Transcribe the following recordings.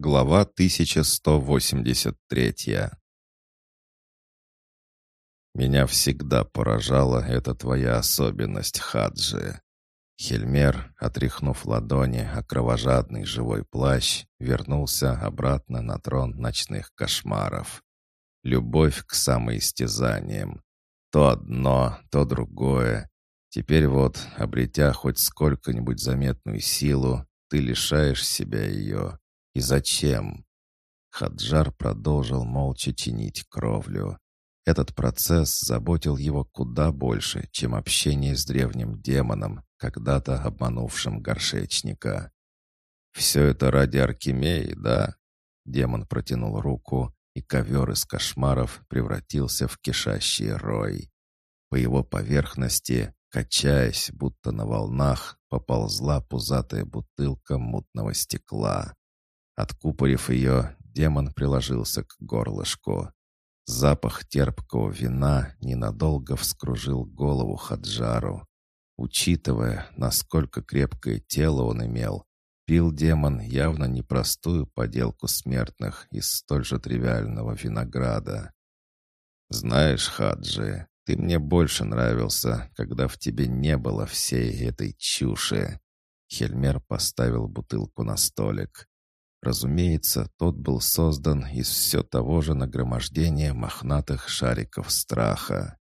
Глава 1183 «Меня всегда поражала эта твоя особенность, Хаджи». Хельмер, отряхнув ладони о кровожадный живой плащ, вернулся обратно на трон ночных кошмаров. Любовь к самоистязаниям. То одно, то другое. Теперь вот, обретя хоть сколько-нибудь заметную силу, ты лишаешь себя ее. И зачем? Хаджар продолжил молча чинить кровлю. Этот процесс заботил его куда больше, чем общение с древним демоном, когда-то обманувшим горшечника. «Все это ради Аркемии, да?» Демон протянул руку, и ковер из кошмаров превратился в кишащий рой. По его поверхности, качаясь, будто на волнах, поползла пузатая бутылка мутного стекла. Откупорив ее, демон приложился к горлышку. Запах терпкого вина ненадолго вскружил голову Хаджару. Учитывая, насколько крепкое тело он имел, пил демон явно непростую поделку смертных из столь же тривиального винограда. «Знаешь, Хаджи, ты мне больше нравился, когда в тебе не было всей этой чуши». Хельмер поставил бутылку на столик. Разумеется, тот был создан из все того же нагромождения мохнатых шариков страха.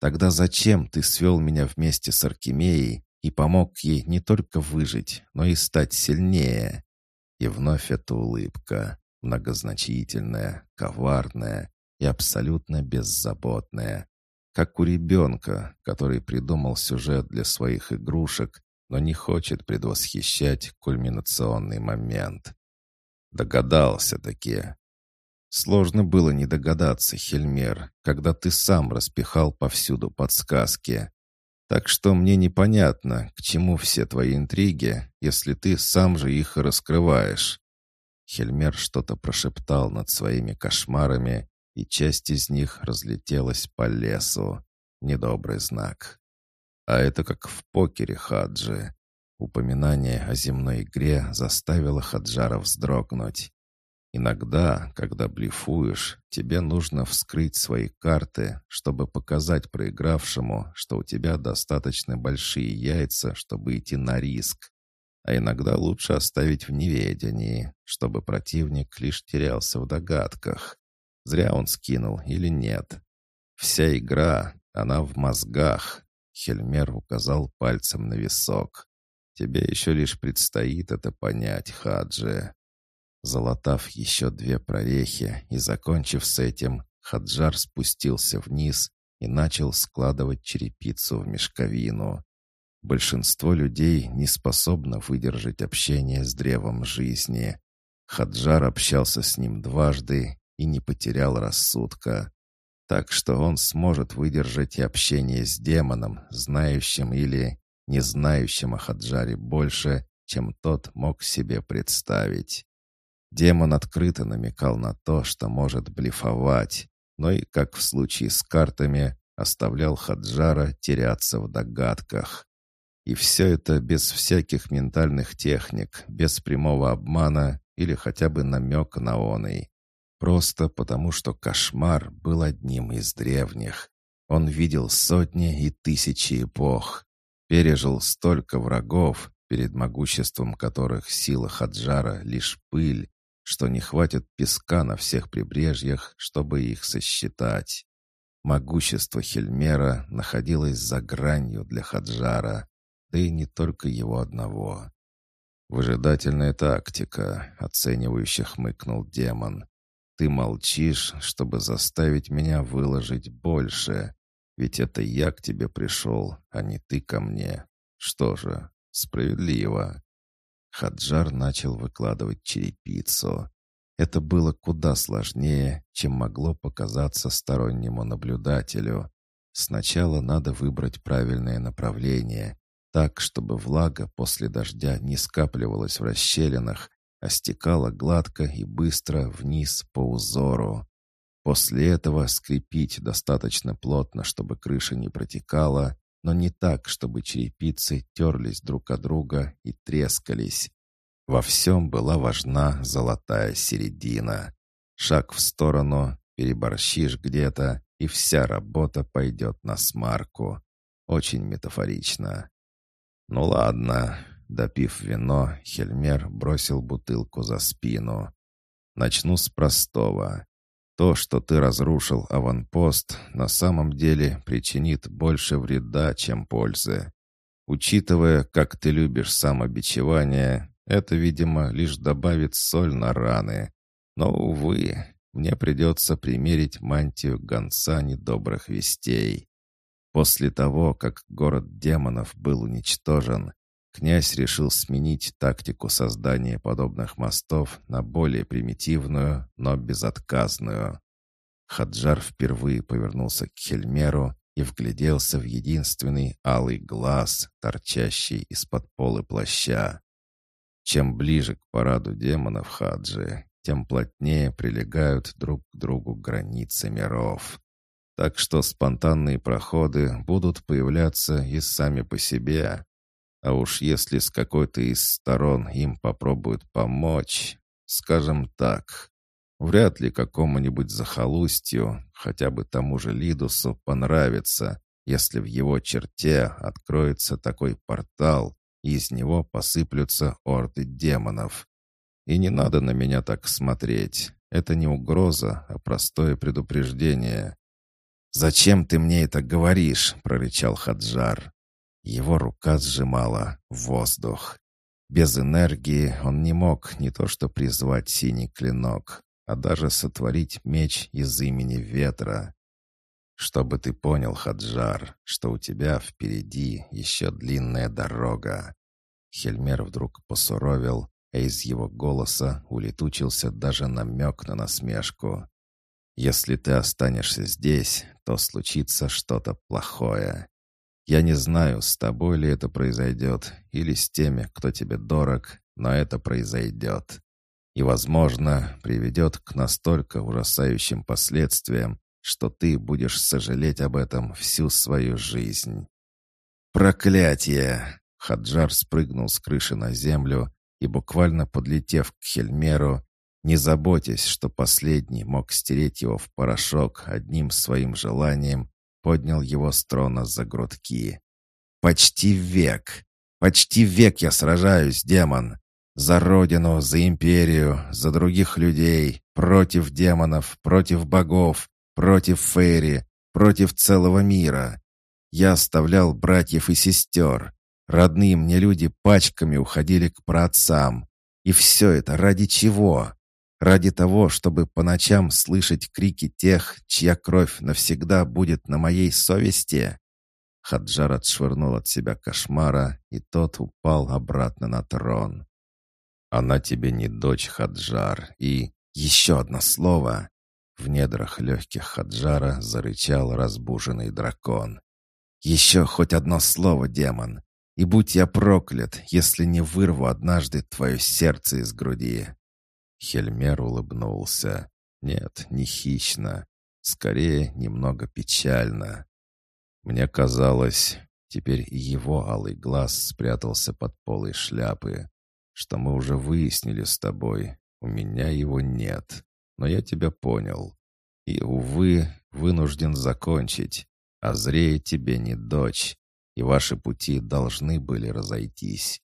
«Тогда зачем ты свел меня вместе с Аркемией и помог ей не только выжить, но и стать сильнее?» И вновь эта улыбка, многозначительная, коварная и абсолютно беззаботная, как у ребенка, который придумал сюжет для своих игрушек, но не хочет предвосхищать кульминационный момент. Догадался-таки. Сложно было не догадаться, Хельмер, когда ты сам распихал повсюду подсказки. Так что мне непонятно, к чему все твои интриги, если ты сам же их и раскрываешь. Хельмер что-то прошептал над своими кошмарами, и часть из них разлетелась по лесу. Недобрый знак. А это как в покере, Хаджи. Упоминание о земной игре заставило Хаджара вздрогнуть. Иногда, когда блефуешь, тебе нужно вскрыть свои карты, чтобы показать проигравшему, что у тебя достаточно большие яйца, чтобы идти на риск. А иногда лучше оставить в неведении, чтобы противник лишь терялся в догадках. Зря он скинул или нет. Вся игра, она в мозгах. Хельмер указал пальцем на висок. Тебе еще лишь предстоит это понять, Хаджи». Залатав еще две прорехи и закончив с этим, Хаджар спустился вниз и начал складывать черепицу в мешковину. Большинство людей не способно выдержать общение с древом жизни. Хаджар общался с ним дважды и не потерял рассудка. Так что он сможет выдержать и общение с демоном, знающим или не знающим о Хаджаре больше, чем тот мог себе представить. Демон открыто намекал на то, что может блефовать, но и, как в случае с картами, оставлял Хаджара теряться в догадках. И все это без всяких ментальных техник, без прямого обмана или хотя бы намека на оный. Просто потому, что кошмар был одним из древних. Он видел сотни и тысячи эпох, Пережил столько врагов, перед могуществом которых сила Хаджара — лишь пыль, что не хватит песка на всех прибрежьях, чтобы их сосчитать. Могущество Хельмера находилось за гранью для Хаджара, да и не только его одного. «Выжидательная тактика», — оценивающе хмыкнул демон. «Ты молчишь, чтобы заставить меня выложить больше, ведь это я к тебе пришел, а не ты ко мне. Что же, справедливо». Хаджар начал выкладывать черепицу. Это было куда сложнее, чем могло показаться стороннему наблюдателю. Сначала надо выбрать правильное направление, так, чтобы влага после дождя не скапливалась в расщелинах, а стекала гладко и быстро вниз по узору. После этого скрепить достаточно плотно, чтобы крыша не протекала, но не так, чтобы черепицы терлись друг от друга и трескались. Во всем была важна золотая середина. Шаг в сторону, переборщишь где-то, и вся работа пойдет на смарку. Очень метафорично. Ну ладно. Допив вино, Хельмер бросил бутылку за спину. Начну с простого. То, что ты разрушил аванпост, на самом деле причинит больше вреда, чем пользы. Учитывая, как ты любишь самобичевание, это, видимо, лишь добавит соль на раны. Но, увы, мне придется примерить мантию гонца недобрых вестей. После того, как город демонов был уничтожен, князь решил сменить тактику создания подобных мостов на более примитивную, но безотказную. Хаджар впервые повернулся к Хельмеру и вгляделся в единственный алый глаз, торчащий из-под полы плаща. Чем ближе к параду демонов Хаджи, тем плотнее прилегают друг к другу границы миров. Так что спонтанные проходы будут появляться и сами по себе. А уж если с какой-то из сторон им попробуют помочь, скажем так, вряд ли какому-нибудь захолустью, хотя бы тому же Лидусу, понравится, если в его черте откроется такой портал, и из него посыплются орды демонов. И не надо на меня так смотреть. Это не угроза, а простое предупреждение. «Зачем ты мне это говоришь?» — прорычал Хаджар. Его рука сжимала воздух. Без энергии он не мог не то что призвать синий клинок, а даже сотворить меч из имени ветра. Чтобы ты понял, Хаджар, что у тебя впереди еще длинная дорога. Хельмер вдруг посуровил, а из его голоса улетучился даже намек на насмешку. «Если ты останешься здесь, то случится что-то плохое. Я не знаю, с тобой ли это произойдет, или с теми, кто тебе дорог, но это произойдет. И, возможно, приведет к настолько ужасающим последствиям, что ты будешь сожалеть об этом всю свою жизнь. Проклятие! Хаджар спрыгнул с крыши на землю и, буквально подлетев к Хельмеру, не заботясь, что последний мог стереть его в порошок одним своим желанием, поднял его с трона за грудки. «Почти век! Почти век я сражаюсь, демон! За родину, за империю, за других людей, против демонов, против богов, Против Фейри, против целого мира. Я оставлял братьев и сестер. Родные мне люди пачками уходили к праотцам. И все это ради чего? Ради того, чтобы по ночам слышать крики тех, чья кровь навсегда будет на моей совести? Хаджар отшвырнул от себя кошмара, и тот упал обратно на трон. «Она тебе не дочь, Хаджар, и...» «Еще одно слово!» В недрах легких Хаджара зарычал разбуженный дракон. «Еще хоть одно слово, демон, и будь я проклят, если не вырву однажды твое сердце из груди!» Хельмер улыбнулся. Нет, не хищно. Скорее, немного печально. Мне казалось, теперь его алый глаз спрятался под полой шляпы, что мы уже выяснили с тобой. У меня его нет но я тебя понял. И, увы, вынужден закончить. А зрея тебе не дочь, и ваши пути должны были разойтись.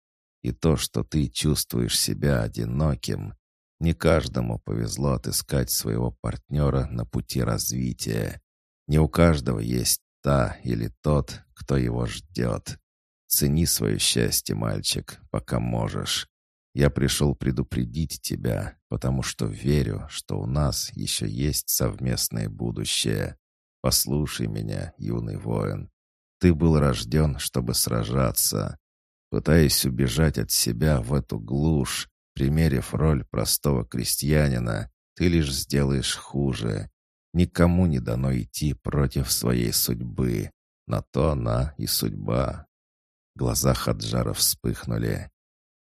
И то, что ты чувствуешь себя одиноким, не каждому повезло отыскать своего партнера на пути развития. Не у каждого есть та или тот, кто его ждет. Цени свое счастье, мальчик, пока можешь. Я пришел предупредить тебя, потому что верю, что у нас еще есть совместное будущее. Послушай меня, юный воин. Ты был рожден, чтобы сражаться. Пытаясь убежать от себя в эту глушь, примерив роль простого крестьянина, ты лишь сделаешь хуже. Никому не дано идти против своей судьбы. На то она и судьба. Глаза Хаджара вспыхнули.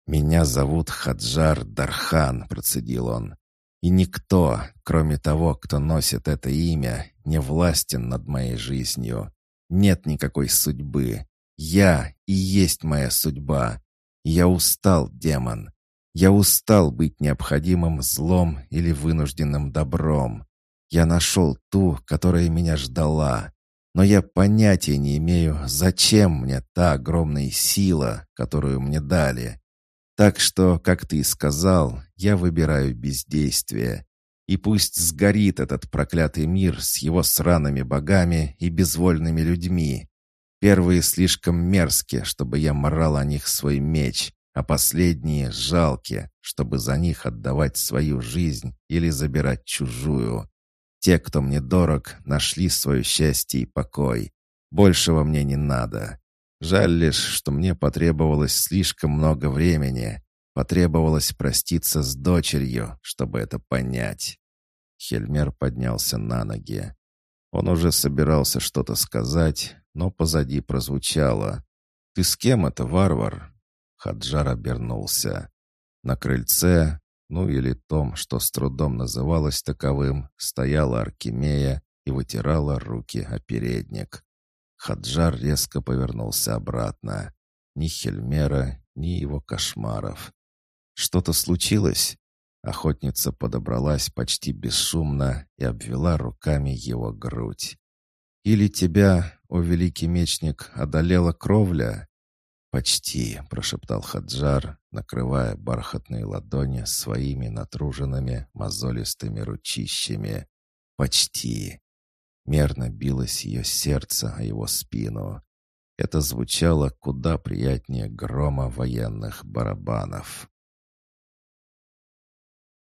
«Меня зовут Хаджар Дархан», — процедил он. «И никто, кроме того, кто носит это имя, не властен над моей жизнью. Нет никакой судьбы. Я и есть моя судьба. Я устал, демон. Я устал быть необходимым злом или вынужденным добром. Я нашел ту, которая меня ждала. Но я понятия не имею, зачем мне та огромная сила, которую мне дали. Так что, как ты и сказал, я выбираю бездействие. И пусть сгорит этот проклятый мир с его сраными богами и безвольными людьми. Первые слишком мерзкие, чтобы я морал о них свой меч, а последние жалкие, чтобы за них отдавать свою жизнь или забирать чужую. Те, кто мне дорог, нашли свое счастье и покой. Большего мне не надо. Жаль лишь, что мне потребовалось слишком много времени. Потребовалось проститься с дочерью, чтобы это понять. Хельмер поднялся на ноги. Он уже собирался что-то сказать, но позади прозвучало. «Ты с кем это, варвар?» Хаджар обернулся. На крыльце, ну или том, что с трудом называлось таковым, стояла Аркемия и вытирала руки о передник. Хаджар резко повернулся обратно. Ни Хельмера, ни его кошмаров. «Что-то случилось?» Охотница подобралась почти бесшумно и обвела руками его грудь. «Или тебя, о великий мечник, одолела кровля?» «Почти», — прошептал Хаджар, накрывая бархатные ладони своими натруженными мозолистыми ручищами. «Почти». Мерно билось ее сердце о его спину. Это звучало куда приятнее грома военных барабанов.